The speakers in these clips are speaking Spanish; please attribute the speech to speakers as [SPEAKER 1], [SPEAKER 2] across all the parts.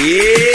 [SPEAKER 1] Yeah.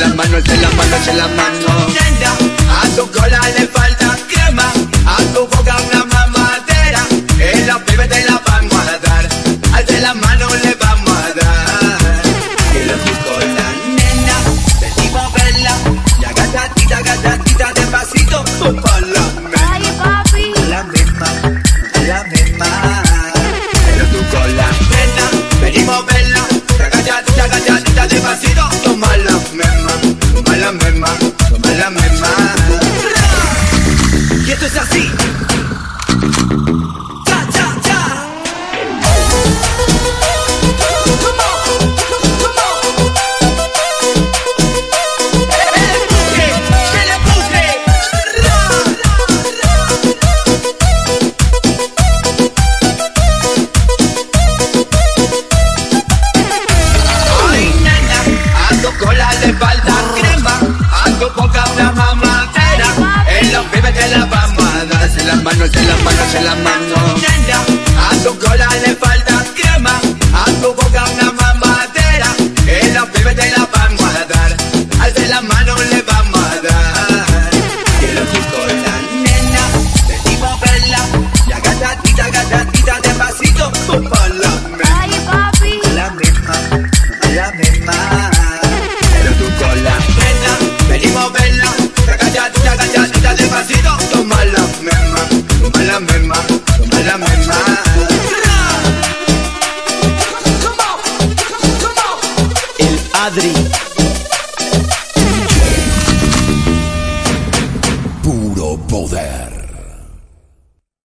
[SPEAKER 1] En las manos, en las manos, en las manos. Nena, a tu cola le falta crema, a tu boca una mamadera. En los pibes te la vamos a dar, al de las manos le vamos a dar. Quiero tu cola, nena, venimos a verla. Ya gatita, gatita, despacito, pa' coisas assim. Manos, en las. Nena, a tu cola le falta crema, a tu boca una padre.